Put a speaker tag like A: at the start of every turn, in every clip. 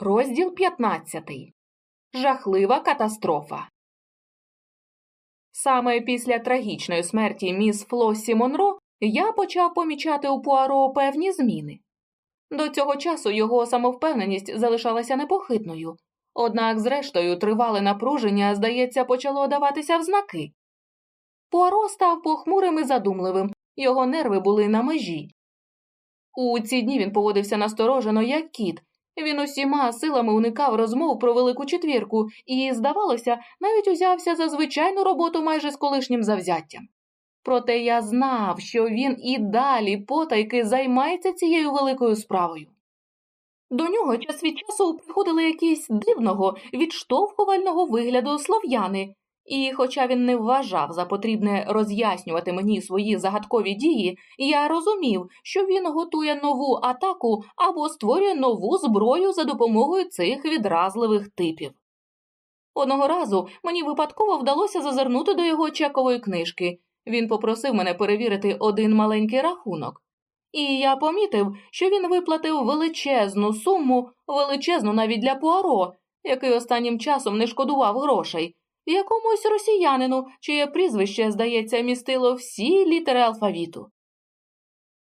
A: Розділ 15. Жахлива катастрофа. Саме після трагічної смерті міс Флоссі Монро я почав помічати у Пуаро певні зміни. До цього часу його самовпевненість залишалася непохитною, однак, зрештою, тривале напруження, здається, почало даватися в знаки. Пуаро став похмурим і задумливим, його нерви були на межі. У ці дні він поводився насторожено, як кіт. Він усіма силами уникав розмов про велику четвірку і, здавалося, навіть узявся за звичайну роботу майже з колишнім завзяттям. Проте я знав, що він і далі потайки займається цією великою справою. До нього час від часу приходили якісь дивного, відштовхувального вигляду слов'яни, і, хоча він не вважав за потрібне роз'яснювати мені свої загадкові дії, я розумів, що він готує нову атаку або створює нову зброю за допомогою цих відразливих типів. Одного разу мені випадково вдалося зазирнути до його чекової книжки. Він попросив мене перевірити один маленький рахунок. І я помітив, що він виплатив величезну суму, величезну навіть для Пуаро, який останнім часом не шкодував грошей, якомусь росіянину, чиє прізвище, здається, містило всі літери алфавіту.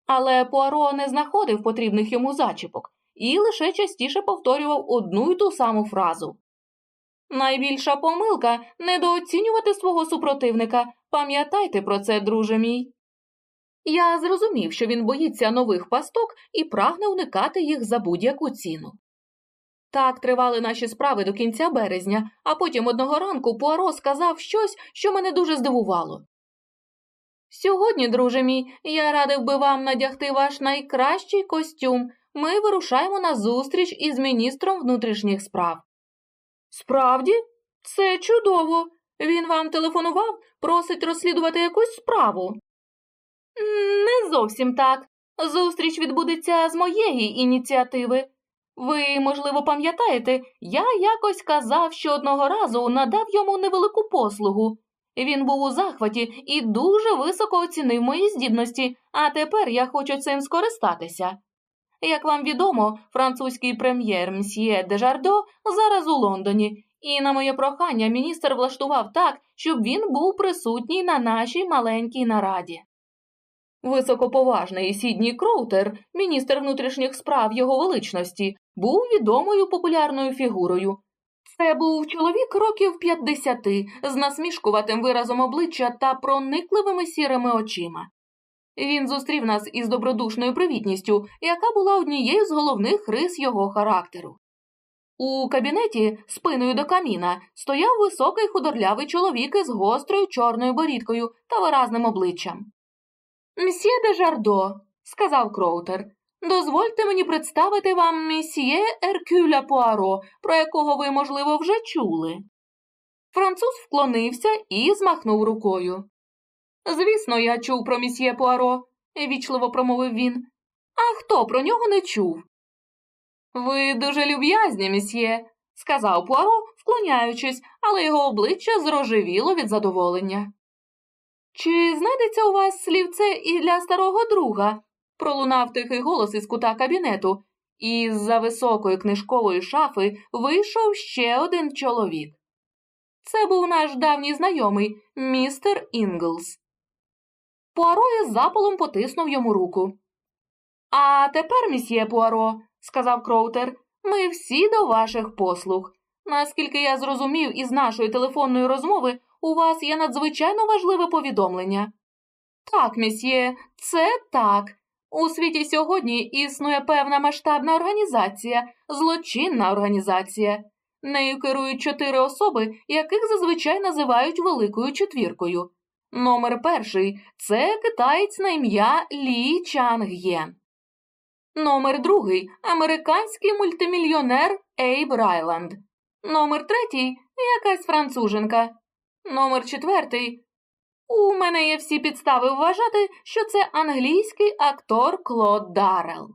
A: Але Пуаро не знаходив потрібних йому зачіпок і лише частіше повторював одну й ту саму фразу. Найбільша помилка недооцінювати свого супротивника. Пам'ятайте про це, друже мій. Я зрозумів, що він боїться нових пасток і прагне уникати їх за будь-яку ціну. Так тривали наші справи до кінця березня, а потім одного ранку Пуаро сказав щось, що мене дуже здивувало. Сьогодні, друже мій, я радив би вам надягти ваш найкращий костюм. Ми вирушаємо на зустріч із міністром внутрішніх справ. Справді, це чудово. Він вам телефонував, просить розслідувати якусь справу. Не зовсім так. Зустріч відбудеться з моєї ініціативи. Ви, можливо, пам'ятаєте, я якось казав, що одного разу надав йому невелику послугу. Він був у захваті і дуже високо оцінив мої здібності, а тепер я хочу цим скористатися. Як вам відомо, французький прем'єр мсьє Дежардо зараз у Лондоні, і на моє прохання міністр влаштував так, щоб він був присутній на нашій маленькій нараді. Високоповажний Сідній Кроутер, міністр внутрішніх справ його величності, був відомою популярною фігурою. Це був чоловік років 50 з насмішкуватим виразом обличчя та проникливими сірими очима. Він зустрів нас із добродушною привітністю, яка була однією з головних рис його характеру. У кабінеті, спиною до каміна, стояв високий худорлявий чоловік із гострою чорною борідкою та виразним обличчям. Мсьє де Жардо, сказав Кроутер, дозвольте мені представити вам месьє Еркюля Пуаро, про якого ви, можливо, вже чули. Француз вклонився і змахнув рукою. Звісно, я чув про місьє Пуаро, вічливо промовив він. А хто про нього не чув? Ви дуже люб'язні, місьє, сказав Пуаро, вклоняючись, але його обличчя зрожевіло від задоволення. Чи знайдеться у вас слівце і для старого друга? пролунав тихий голос із кута кабінету, і з-за високої книжкової шафи вийшов ще один чоловік. Це був наш давній знайомий, містер Інглс. Пуаро із запалом потиснув йому руку. А тепер, мсьє Пуаро, сказав Кроутер, ми всі до ваших послуг. Наскільки я зрозумів із нашої телефонної розмови, у вас є надзвичайно важливе повідомлення. Так, мсьє, це так. У світі сьогодні існує певна масштабна організація, злочинна організація. Нею керують чотири особи, яких зазвичай називають Великою четвіркою. Номер перший це китаєць на ім'я Лі Чанг'єн. Номер другий американський мультимільйонер Ейб Райланд. Номер третій якась француженка. Номер четвертий. У мене є всі підстави вважати, що це англійський актор Клод Даррел.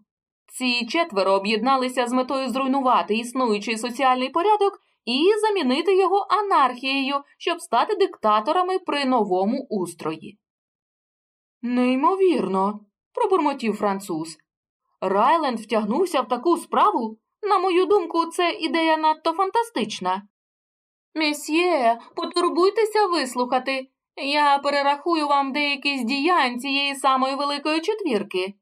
A: Ці четверо об'єдналися з метою зруйнувати існуючий соціальний порядок і замінити його анархією, щоб стати диктаторами при новому устрої. Неймовірно, пробурмотів француз. Райленд втягнувся в таку справу. На мою думку, це ідея надто фантастична. Месьє, потурбуйтеся вислухати. Я перерахую вам деякі з діянь цієї самої великої четвірки.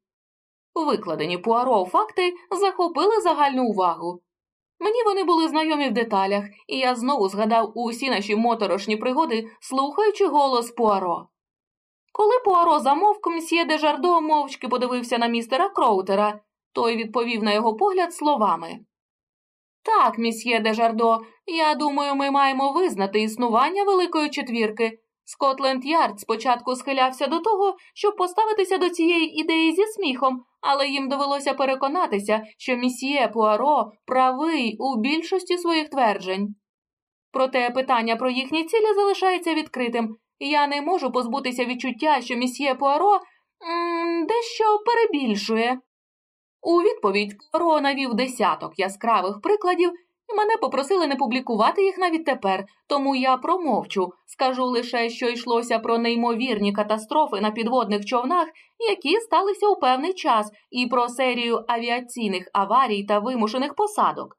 A: Викладені Пуаро факти захопили загальну увагу. Мені вони були знайомі в деталях, і я знову згадав усі наші моторошні пригоди, слухаючи голос Пуаро. Коли Пуаро замовк, мсьє де Жардо мовчки подивився на містера Кроутера, той відповів на його погляд словами. Так, мсьє де Жардо, я думаю, ми маємо визнати існування Великої четвірки. Скотленд Ярд спочатку схилявся до того, щоб поставитися до цієї ідеї зі сміхом, але їм довелося переконатися, що мсьє Пуаро правий у більшості своїх тверджень. Проте питання про їхні цілі залишається відкритим, я не можу позбутися відчуття, що місьє Пуаро м дещо перебільшує. У відповідь Пуаро навів десяток яскравих прикладів, і мене попросили не публікувати їх навіть тепер, тому я промовчу, скажу лише, що йшлося про неймовірні катастрофи на підводних човнах, які сталися у певний час, і про серію авіаційних аварій та вимушених посадок.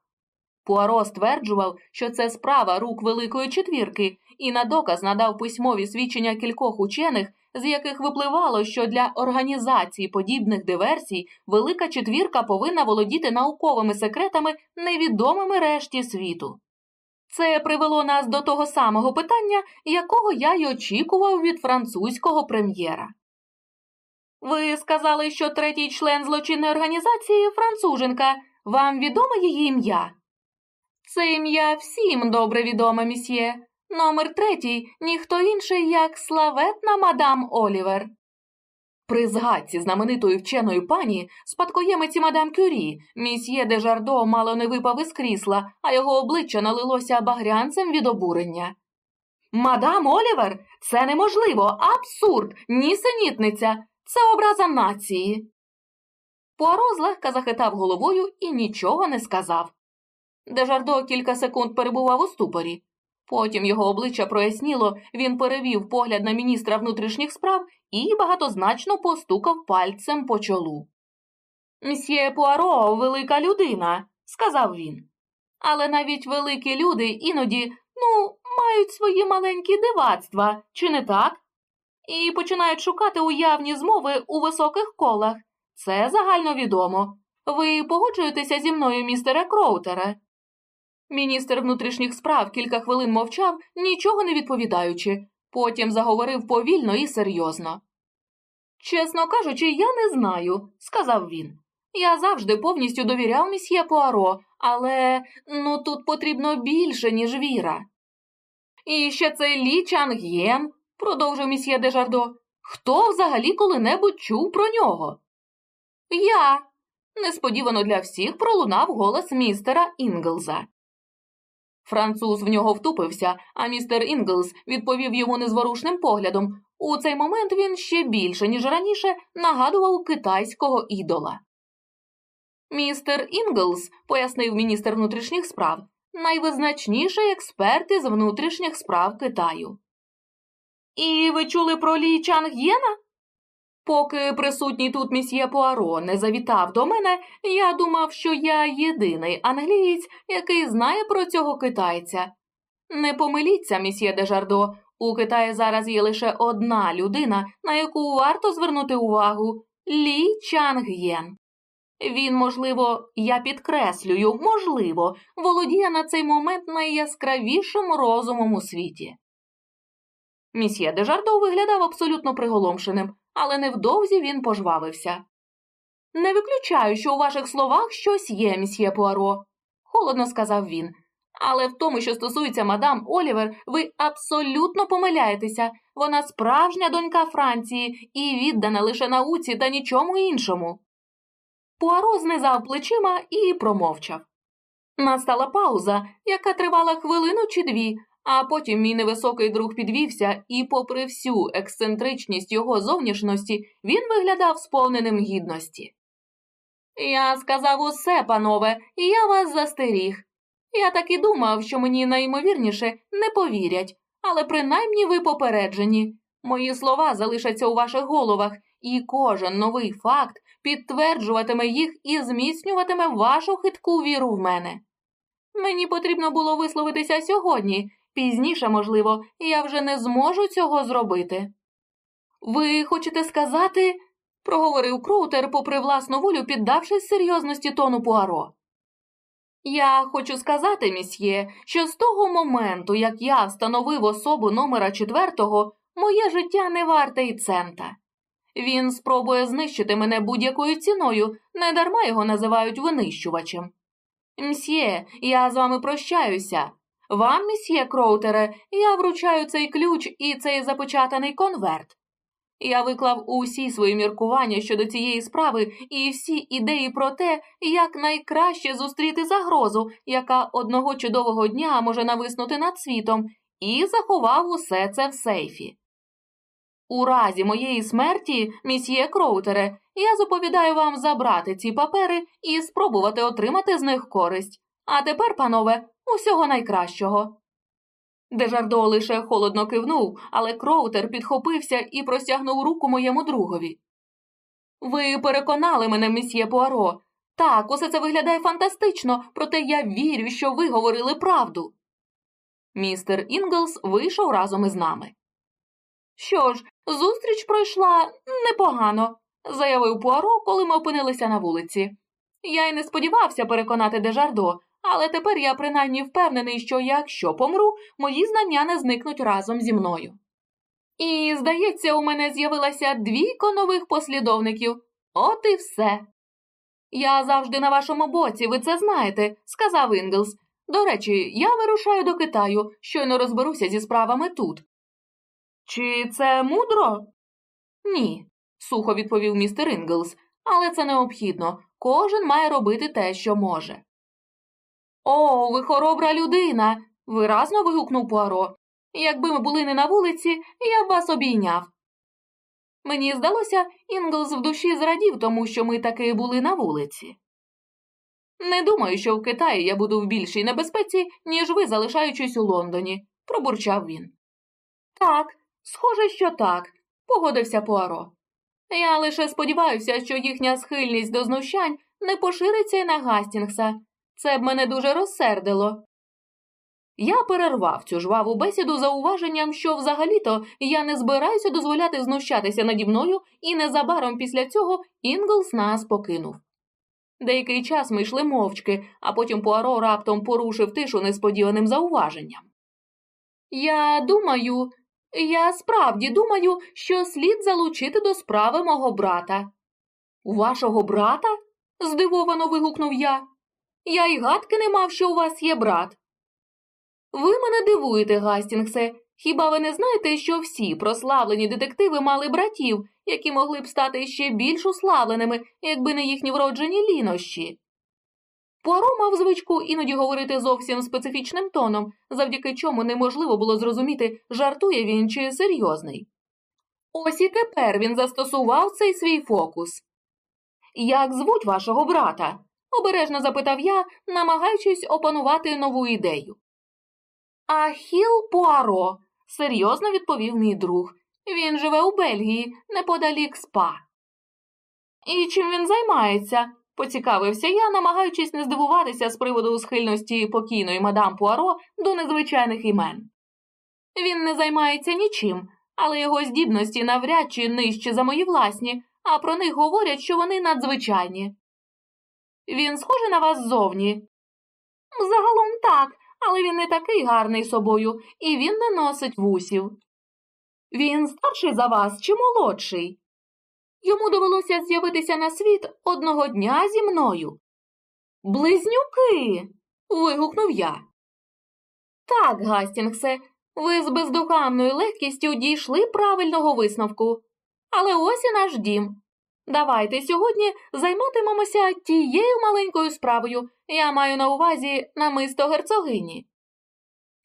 A: Пуаро стверджував, що це справа рук Великої четвірки, і на доказ надав письмові свідчення кількох учених, з яких випливало, що для організації подібних диверсій Велика четвірка повинна володіти науковими секретами, невідомими решті світу. Це привело нас до того самого питання, якого я й очікував від французького прем'єра. Ви сказали, що третій член злочинної організації француженка. Вам відоме її ім'я? Це ім'я всім добре відоме, місьє. Номер третій ніхто інший, як славетна мадам Олівер. При згадці знаменитої вченої пані спадкоємиці мадам Кюрі, місьє де Жардо мало не випав із крісла, а його обличчя налилося багрянцем від обурення. Мадам Олівер, це неможливо, абсурд, нісенітниця, це образа нації. Пуаро злегка захитав головою і нічого не сказав. Дежардо кілька секунд перебував у ступорі. Потім його обличчя проясніло, він перевів погляд на міністра внутрішніх справ і багатозначно постукав пальцем по чолу. Мсьє Пуаро велика людина, сказав він. Але навіть великі люди іноді, ну, мають свої маленькі дивацтва, чи не так? І починають шукати уявні змови у високих колах. Це загальновідомо. Ви погоджуєтеся зі мною, містере Кроутере? Міністр внутрішніх справ кілька хвилин мовчав, нічого не відповідаючи, потім заговорив повільно і серйозно. Чесно кажучи, я не знаю, сказав він. Я завжди повністю довіряв місьє Пуаро, але ну тут потрібно більше, ніж віра. І ще цей Лі Чанг'єн, продовжив мсьє Дежардо. Хто взагалі коли-небудь чув про нього? Я. Несподівано для всіх пролунав голос містера Інглза. Француз в нього втупився, а містер Інглс відповів йому незворушним поглядом. У цей момент він ще більше, ніж раніше, нагадував китайського ідола. Містер Інглс, пояснив міністр внутрішніх справ, найвизначніший експерт із внутрішніх справ Китаю. І ви чули про Лі Чанг'єна? Поки присутній тут місьє Пуаро не завітав до мене, я думав, що я єдиний англієць, який знає про цього китайця. Не помиліться, місьє Дежардо, у Китаї зараз є лише одна людина, на яку варто звернути увагу Лі Чанг'єн. Він, можливо, я підкреслюю, можливо, володіє на цей момент найяскравішим розумом у світі. Місьє Дежардо виглядав абсолютно приголомшеним але невдовзі він пожвавився. Не виключаю, що у ваших словах щось є, місьє Пуаро, холодно сказав він. Але в тому, що стосується мадам Олівер, ви абсолютно помиляєтеся. Вона справжня донька Франції і віддана лише науці та нічому іншому. Пуаро знизав плечима і промовчав. Настала пауза, яка тривала хвилину чи дві, а потім мій невисокий друг підвівся, і, попри всю ексцентричність його зовнішності, він виглядав сповненим гідності. Я сказав усе, панове, і я вас застеріг. Я так і думав, що мені найімовірніше не повірять, але принаймні ви попереджені. Мої слова залишаться у ваших головах, і кожен новий факт підтверджуватиме їх і зміцнюватиме вашу хитку віру в мене. Мені потрібно було висловитися сьогодні, пізніше, можливо, я вже не зможу цього зробити. Ви хочете сказати, проговорив Кроутер, попри власну волю, піддавшись серйозності тону Пуаро. Я хочу сказати, місьє, що з того моменту, як я встановив особу номера четвертого, моє життя не варте й цента. Він спробує знищити мене будь-якою ціною, недарма його називають винищувачем. Мсьє, я з вами прощаюся. Вам, місьє Кроутере, я вручаю цей ключ і цей запечатаний конверт. Я виклав усі свої міркування щодо цієї справи і всі ідеї про те, як найкраще зустріти загрозу, яка одного чудового дня може нависнути над світом, і заховав усе це в сейфі. У разі моєї смерті, місьє Кроутере, я заповідаю вам забрати ці папери і спробувати отримати з них користь. А тепер, панове, усього найкращого. Дежардо лише холодно кивнув, але Кроутер підхопився і простягнув руку моєму другові. Ви переконали мене, місьє Пуаро. Так, усе це виглядає фантастично, проте я вірю, що ви говорили правду. Містер Інглс вийшов разом із нами. Що ж, зустріч пройшла непогано, заявив Пуаро, коли ми опинилися на вулиці. Я й не сподівався переконати Дежардо, але тепер я принаймні впевнений, що якщо помру, мої знання не зникнуть разом зі мною. І, здається, у мене з'явилося двійко нових послідовників. От і все. Я завжди на вашому боці, ви це знаєте, сказав Інглс. До речі, я вирушаю до Китаю, щойно розберуся зі справами тут. Чи це мудро? Ні, сухо відповів містер Інглс, але це необхідно. Кожен має робити те, що може. О, ви хоробра людина. виразно вигукнув Пуаро. Якби ми були не на вулиці, я б вас обійняв. Мені здалося, Інглс в душі зрадів, тому що ми таки були на вулиці. Не думаю, що в Китаї я буду в більшій небезпеці, ніж ви, залишаючись у Лондоні, пробурчав він. Так, схоже, що так, погодився Пуаро. Я лише сподіваюся, що їхня схильність до знущань не пошириться й на Гастінгса. Це б мене дуже розсердило. Я перервав цю жваву бесіду зауваженням, що взагалі-то я не збираюся дозволяти знущатися наді мною, і незабаром після цього Інглс нас покинув. Деякий час ми йшли мовчки, а потім Пуаро раптом порушив тишу несподіваним зауваженням. Я думаю, я справді думаю, що слід залучити до справи мого брата. Вашого брата? здивовано вигукнув я. Я й гадки не мав, що у вас є брат. Ви мене дивуєте, Гастінгсе. Хіба ви не знаєте, що всі прославлені детективи мали братів, які могли б стати ще більш уславленими, якби не їхні вроджені лінощі? Пуаро мав звичку іноді говорити зовсім специфічним тоном, завдяки чому неможливо було зрозуміти, жартує він чи серйозний. Ось і тепер він застосував цей свій фокус. Як звуть вашого брата? Обережно запитав я, намагаючись опанувати нову ідею. Ахіл Пуаро, серйозно відповів мій друг. Він живе у Бельгії, неподалік спа. І чим він займається? поцікавився я, намагаючись не здивуватися з приводу схильності покійної мадам Пуаро до незвичайних імен. Він не займається нічим, але його здібності навряд чи нижчі за мої власні, а про них говорять, що вони надзвичайні. Він схожий на вас ззовні? Загалом так, але він не такий гарний собою, і він не носить вусів. Він старший за вас чи молодший? Йому довелося з'явитися на світ одного дня зі мною. Близнюки. вигукнув я. Так, Гастінгсе, ви з бездоганною легкістю дійшли правильного висновку. Але ось і наш дім. Давайте сьогодні займатимемося тією маленькою справою, я маю на увазі намисто герцогині.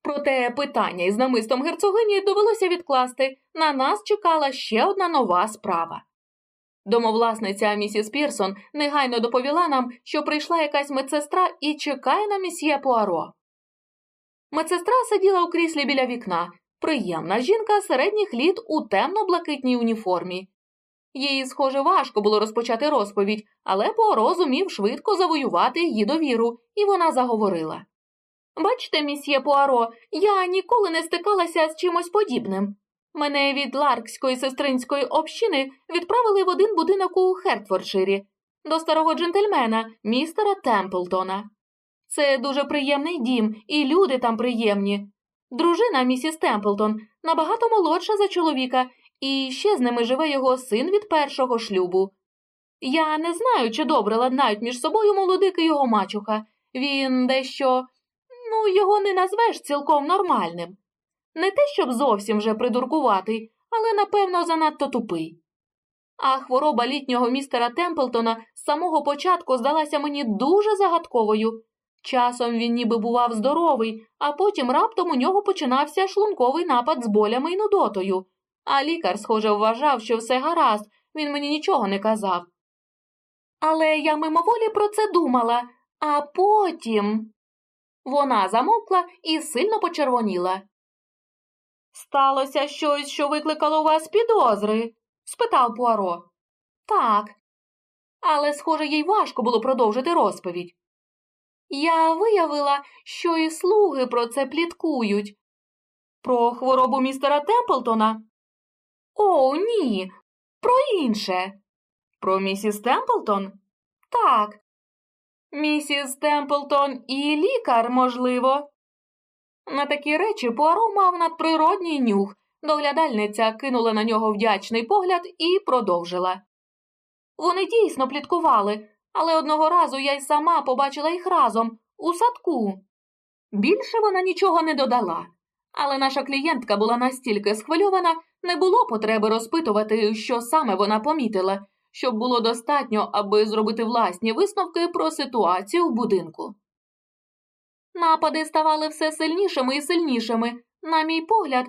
A: Проте питання із намистом герцогині довелося відкласти на нас чекала ще одна нова справа. Домовласниця місіс Пірсон негайно доповіла нам, що прийшла якась медсестра і чекає на місьє Пуаро. Медсестра сиділа у кріслі біля вікна, приємна жінка середніх літ у темно блакитній уніформі. Їй, схоже, важко було розпочати розповідь, але Пуаро зумів швидко завоювати її довіру, і вона заговорила. Бачите, місьє Пуаро, я ніколи не стикалася з чимось подібним. Мене від Ларкської сестринської общини відправили в один будинок у Хертфордширі до старого джентльмена, містера Темплтона. Це дуже приємний дім, і люди там приємні. Дружина місіс Темплтон набагато молодша за чоловіка, і ще з ними живе його син від першого шлюбу. Я не знаю, чи добре ладнають між собою молодик і його мачуха. Він дещо, ну, його не назвеш цілком нормальним. Не те, щоб зовсім вже придуркуватий, але, напевно, занадто тупий. А хвороба літнього містера Темплтона з самого початку здалася мені дуже загадковою. Часом він ніби бував здоровий, а потім раптом у нього починався шлунковий напад з болями й нудотою. А лікар, схоже, вважав, що все гаразд, він мені нічого не казав. Але я мимоволі про це думала, а потім. Вона замовкла і сильно почервоніла. Сталося щось, що викликало у вас підозри? спитав Пуаро. Так. Але, схоже, їй важко було продовжити розповідь. Я виявила, що і слуги про це пліткують. Про хворобу містера Темплтона? О, ні, про інше. Про місіс Темплтон? Так. Місіс Темплтон і лікар, можливо. На такі речі Пуаро мав надприродній нюх. Доглядальниця кинула на нього вдячний погляд і продовжила. Вони дійсно пліткували, але одного разу я й сама побачила їх разом у садку. Більше вона нічого не додала, але наша клієнтка була настільки схвильована, не було потреби розпитувати, що саме вона помітила, щоб було достатньо, аби зробити власні висновки про ситуацію в будинку. Напади ставали все сильнішими і сильнішими. На мій погляд,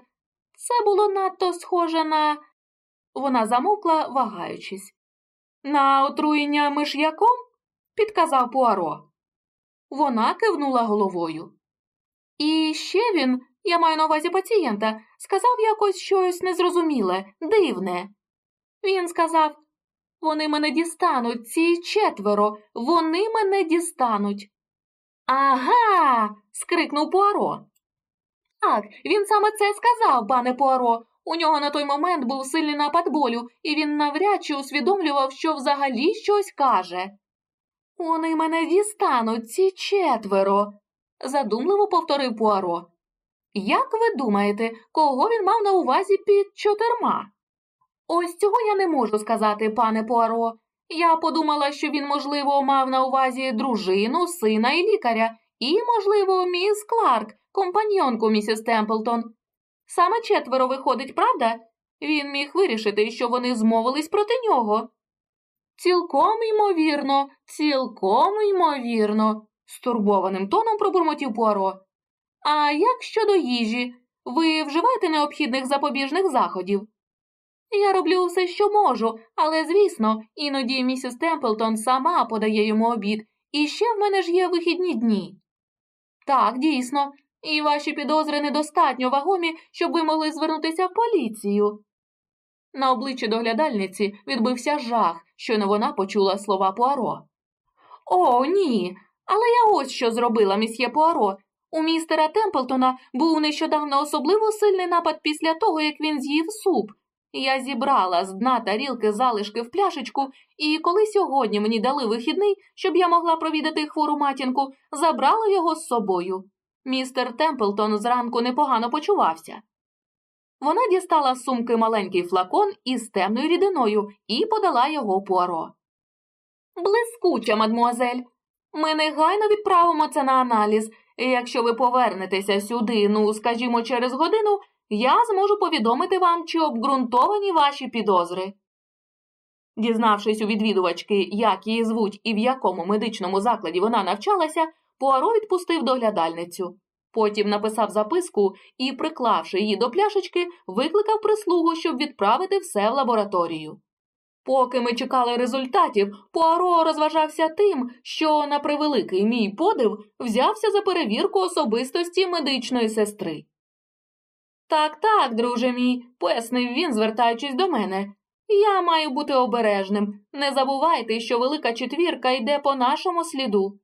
A: це було надто схоже на. Вона замовкла, вагаючись. На отруєння миш'яком? підказав Пуаро. Вона кивнула головою. І ще він, я маю на увазі пацієнта, сказав якось щось незрозуміле, дивне. Він сказав вони мене дістануть, ці четверо, вони мене дістануть. Ага. скрикнув Пуаро. Так, він саме це сказав, пане Пуаро. У нього на той момент був сильний напад болю, і він навряд чи усвідомлював, що взагалі щось каже. Вони мене дістануть, ці четверо, задумливо повторив Пуаро. Як ви думаєте, кого він мав на увазі під чотирма? Ось цього я не можу сказати, пане Пуаро. Я подумала, що він, можливо, мав на увазі дружину, сина і лікаря, і, можливо, міс Кларк, компаньонку місіс Темплтон. Саме четверо виходить, правда? Він міг вирішити, що вони змовились проти нього. Цілком ймовірно, цілком ймовірно, стурбованим тоном пробурмотів Пуаро. А як щодо їжі, ви вживаєте необхідних запобіжних заходів? Я роблю все, що можу, але, звісно, іноді місіс Темплтон сама подає йому обід, і ще в мене ж є вихідні дні. Так, дійсно, і ваші підозри недостатньо вагомі, щоб ви могли звернутися в поліцію. На обличчі доглядальниці відбився жах, щойно вона почула слова Пуаро. О, ні. Але я ось що зробила, місьє Пуаро. У містера Темплтона був нещодавно особливо сильний напад після того, як він з'їв суп. Я зібрала з дна тарілки залишки в пляшечку, і коли сьогодні мені дали вихідний, щоб я могла провідати хвору матінку, забрала його з собою. Містер Темплтон зранку непогано почувався. Вона дістала з сумки маленький флакон із темною рідиною і подала його Пуаро. Блискуча, мадмуазель. Ми негайно відправимо це на аналіз. Якщо ви повернетеся сюди, ну, скажімо, через годину, я зможу повідомити вам, чи обґрунтовані ваші підозри. Дізнавшись у відвідувачки, як її звуть і в якому медичному закладі вона навчалася, Пуаро відпустив доглядальницю. Потім написав записку і, приклавши її до пляшечки, викликав прислугу, щоб відправити все в лабораторію. Поки ми чекали результатів, Пуаро розважався тим, що, на превеликий мій подив, взявся за перевірку особистості медичної сестри. Так, так, друже мій, пояснив він, звертаючись до мене. Я маю бути обережним. Не забувайте, що велика четвірка йде по нашому сліду.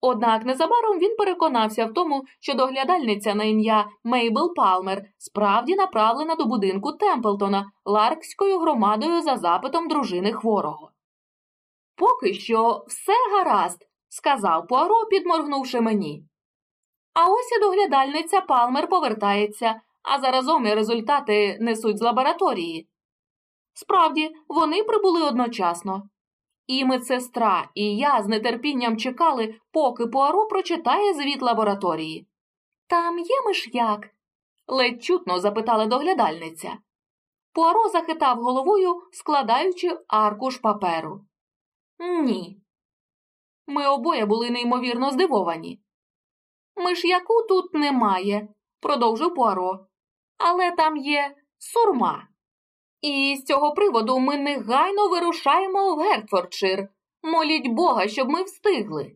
A: Однак незабаром він переконався в тому, що доглядальниця на ім'я Мейбл Палмер справді направлена до будинку Темплтона Ларкською громадою за запитом дружини хворого. Поки що все гаразд, сказав Пуаро, підморгнувши мені. А ось і доглядальниця Палмер повертається, а заразом і результати несуть з лабораторії. Справді, вони прибули одночасно. І медсестра, і я з нетерпінням чекали, поки Пуаро прочитає звіт лабораторії. Там є миш'як? ледь чутно запитала доглядальниця. Пуаро захитав головою, складаючи аркуш паперу. Ні. Ми обоє були неймовірно здивовані. Миш'яку тут немає, продовжив Пуаро. Але там є сурма. І з цього приводу ми негайно вирушаємо в Гертфордшир. Моліть Бога, щоб ми встигли.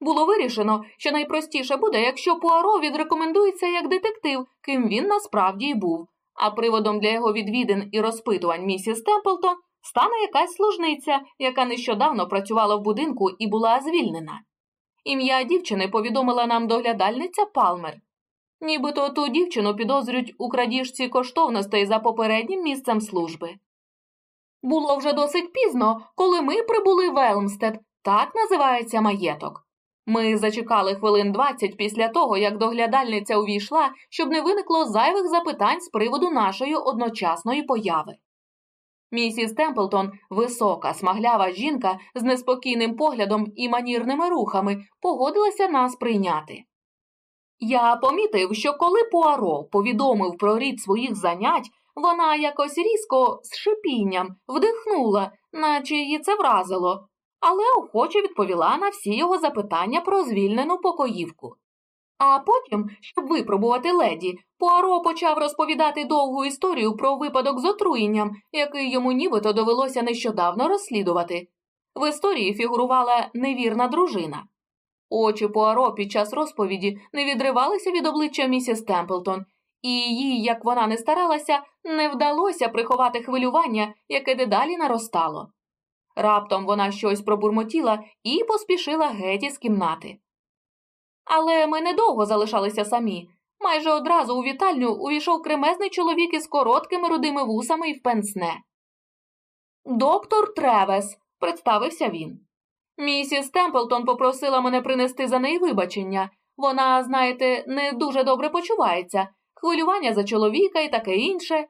A: Було вирішено, що найпростіше буде, якщо Пуаро відрекомендується як детектив, ким він насправді й був, а приводом для його відвідин і розпитувань місіс Темплтон стане якась служниця, яка нещодавно працювала в будинку і була звільнена. Ім'я дівчини повідомила нам доглядальниця Палмер. Нібито ту дівчину підозрюють у крадіжці коштовностей за попереднім місцем служби. Було вже досить пізно, коли ми прибули в Елмстед, так називається маєток. Ми зачекали хвилин двадцять після того, як доглядальниця увійшла, щоб не виникло зайвих запитань з приводу нашої одночасної появи. Місіс Темплтон, висока, смаглява жінка з неспокійним поглядом і манірними рухами, погодилася нас прийняти. Я помітив, що коли Пуаро повідомив про рід своїх занять, вона якось різко з шипінням вдихнула, наче її це вразило, але охоче відповіла на всі його запитання про звільнену покоївку. А потім, щоб випробувати леді, Пуаро почав розповідати довгу історію про випадок з отруєнням, який йому нібито довелося нещодавно розслідувати. В історії фігурувала невірна дружина. Очі Пуаро під час розповіді не відривалися від обличчя місіс Темплтон, і їй, як вона не старалася, не вдалося приховати хвилювання, яке дедалі наростало. Раптом вона щось пробурмотіла і поспішила геть із кімнати. Але ми недовго залишалися самі. Майже одразу у вітальню увійшов кремезний чоловік із короткими рудими вусами і в пенсне. Доктор Тревес, представився він. Місіс Темплтон попросила мене принести за неї вибачення. Вона, знаєте, не дуже добре почувається, хвилювання за чоловіка і таке інше.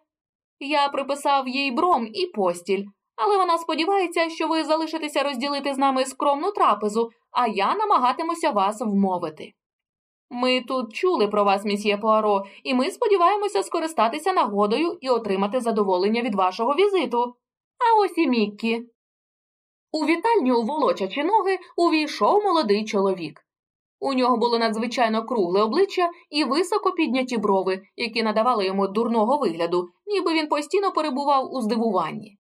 A: Я приписав їй бром і постіль, але вона сподівається, що ви залишитеся розділити з нами скромну трапезу, а я намагатимуся вас вмовити. Ми тут чули про вас, місьє Пуаро, і ми сподіваємося скористатися нагодою і отримати задоволення від вашого візиту. А ось і Міккі. У вітальню, волочачи ноги, увійшов молодий чоловік. У нього було надзвичайно кругле обличчя і високо підняті брови, які надавали йому дурного вигляду, ніби він постійно перебував у здивуванні.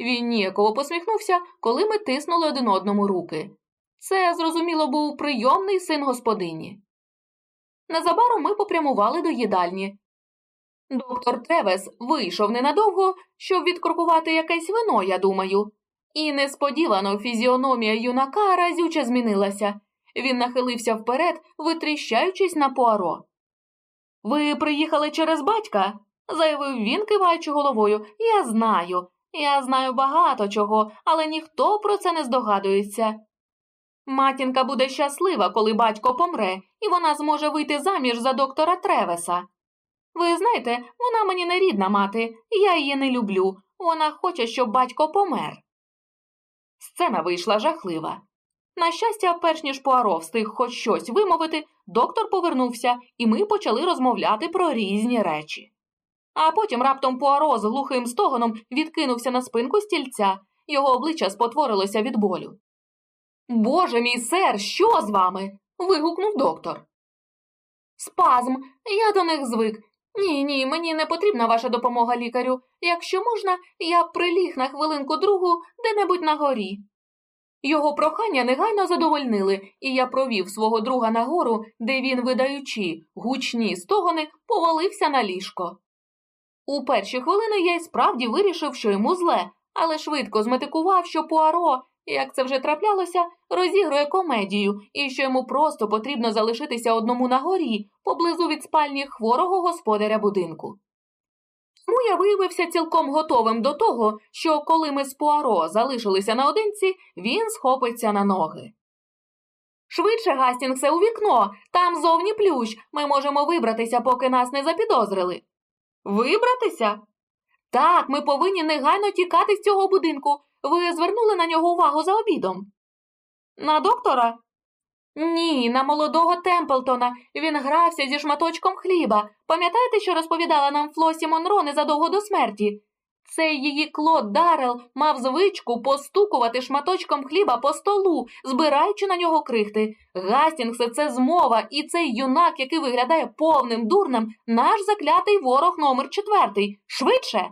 A: Він ніяково посміхнувся, коли ми тиснули один одному руки. Це, зрозуміло, був прийомний син господині. Незабаром ми попрямували до їдальні. Доктор Тревес вийшов ненадовго, щоб відкрокувати якесь вино, я думаю. І несподівано фізіономія юнака разюче змінилася. Він нахилився вперед, витріщаючись на пуаро. Ви приїхали через батька? заявив він, киваючи головою. Я знаю. Я знаю багато чого, але ніхто про це не здогадується. Матінка буде щаслива, коли батько помре, і вона зможе вийти заміж за доктора Тревеса. Ви знаєте, вона мені не рідна мати, я її не люблю. Вона хоче, щоб батько помер. Сцена вийшла жахлива. На щастя, перш ніж Пуаро встиг хоч щось вимовити, доктор повернувся, і ми почали розмовляти про різні речі. А потім раптом Пуаро з глухим стогоном відкинувся на спинку стільця, його обличчя спотворилося від болю. Боже мій сер, що з вами? вигукнув доктор. Спазм, я до них звик. Ні, ні, мені не потрібна ваша допомога лікарю. Якщо можна, я приліг на хвилинку другу де-небудь на горі. Його прохання негайно задовольнили, і я провів свого друга нагору, де він, видаючи гучні стогони, повалився на ліжко. У перші хвилини я й справді вирішив, що йому зле, але швидко зметикував, що Пуаро, як це вже траплялося, розігрує комедію і що йому просто потрібно залишитися одному на горі, поблизу від спальні хворого господаря будинку. Тому я виявився цілком готовим до того, що коли ми з Пуаро залишилися наодинці, він схопиться на ноги. Швидше, Гастінгсе, у вікно, там зовні плющ, ми можемо вибратися, поки нас не запідозрили. Вибратися? Так, ми повинні негайно тікати з цього будинку. Ви звернули на нього увагу за обідом. На доктора? Ні, на молодого Темплтона. Він грався зі шматочком хліба. Пам'ятаєте, що розповідала нам Флосі Монро незадовго до смерті? Цей її Клод Дарел мав звичку постукувати шматочком хліба по столу, збираючи на нього крихти. Гастінгсе це змова, і цей юнак, який виглядає повним дурнем, наш заклятий ворог номер четвертий. Швидше.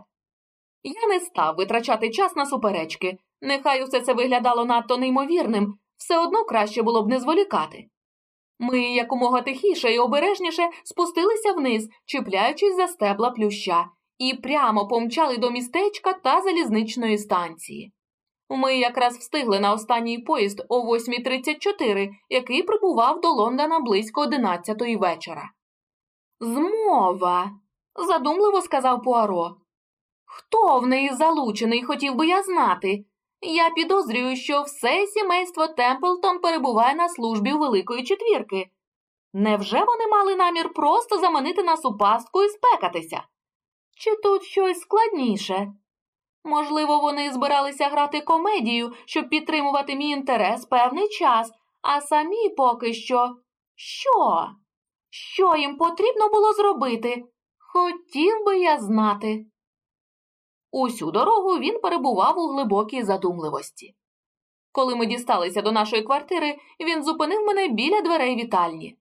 A: Я не став витрачати час на суперечки. Нехай усе це виглядало надто неймовірним, все одно краще було б не зволікати. Ми якомога тихіше і обережніше спустилися вниз, чіпляючись за стебла плюща, і прямо помчали до містечка та залізничної станції. Ми якраз встигли на останній поїзд о 8.34, який прибував до Лондона близько 11-ї вечора. Змова, задумливо сказав Пуаро. Хто в неї залучений, хотів би я знати. Я підозрюю, що все сімейство Темплтон перебуває на службі у Великої четвірки. Невже вони мали намір просто заманити нас у пастку і спекатися? Чи тут щось складніше? Можливо, вони збиралися грати комедію, щоб підтримувати мій інтерес певний час, а самі поки що. Що? Що їм потрібно було зробити? Хотів би я знати. Усю дорогу він перебував у глибокій задумливості. Коли ми дісталися до нашої квартири, він зупинив мене біля дверей вітальні.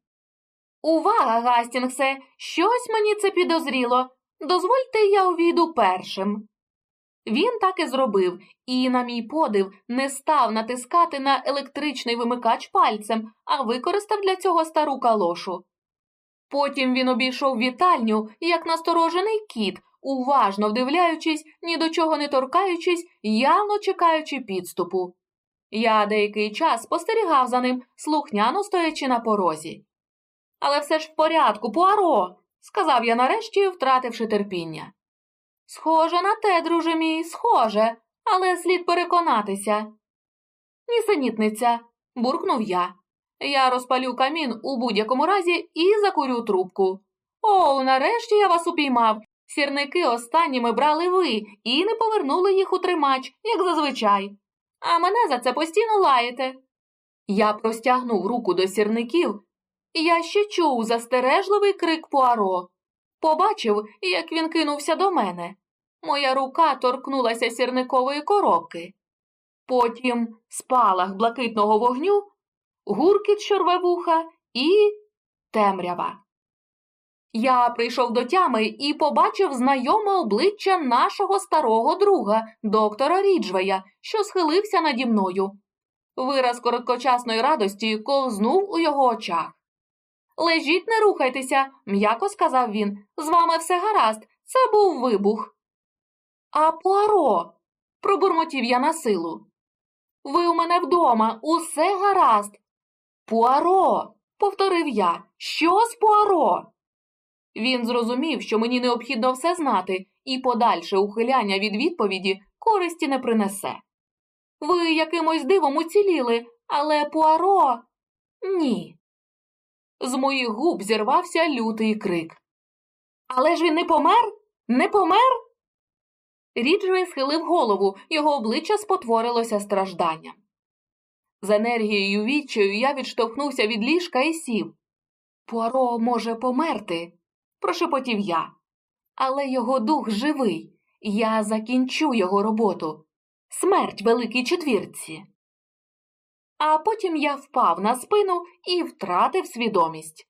A: Увага, Гастінгсе, щось мені це підозріло. Дозвольте, я увійду першим. Він так і зробив, і, на мій подив, не став натискати на електричний вимикач пальцем, а використав для цього стару калошу. Потім він обійшов вітальню, як насторожений кіт, уважно вдивляючись, ні до чого не торкаючись, явно чекаючи підступу. Я деякий час спостерігав за ним, слухняно стоячи на порозі. Але все ж в порядку, Пуаро, сказав я нарешті, втративши терпіння. Схоже на те, друже мій, схоже, але слід переконатися. Нісенітниця, буркнув я. Я розпалю камін у будь-якому разі і закурю трубку. О, нарешті я вас упіймав. Сірники останніми брали ви і не повернули їх у тримач, як зазвичай. А мене за це постійно лаєте. Я простягнув руку до сірників, я ще чув застережливий крик Пуаро. Побачив, як він кинувся до мене. Моя рука торкнулася сірникової коробки. Потім спалах блакитного вогню, гуркіт що рве вуха і темрява. Я прийшов до тями і побачив знайоме обличчя нашого старого друга, доктора Ріджвея, що схилився наді мною. Вираз короткочасної радості ковзнув у його очах. Лежіть, не рухайтеся, м'яко сказав він. З вами все гаразд, це був вибух. А Пуаро, пробурмотів я на силу. Ви у мене вдома, усе гаразд. Пуаро, повторив я, що з Пуаро? Він зрозумів, що мені необхідно все знати, і подальше ухиляння від відповіді користі не принесе. Ви якимось дивом уціліли, але Пуаро ні. З моїх губ зірвався лютий крик. Але ж він не помер? Не помер? Ріджвей схилив голову, його обличчя спотворилося стражданням. З енергією відчаю я відштовхнувся від ліжка і сів. Пуаро може померти, прошепотів я. Але його дух живий. Я закінчу його роботу. Смерть великій четвірці. А потім я впав на спину і втратив свідомість.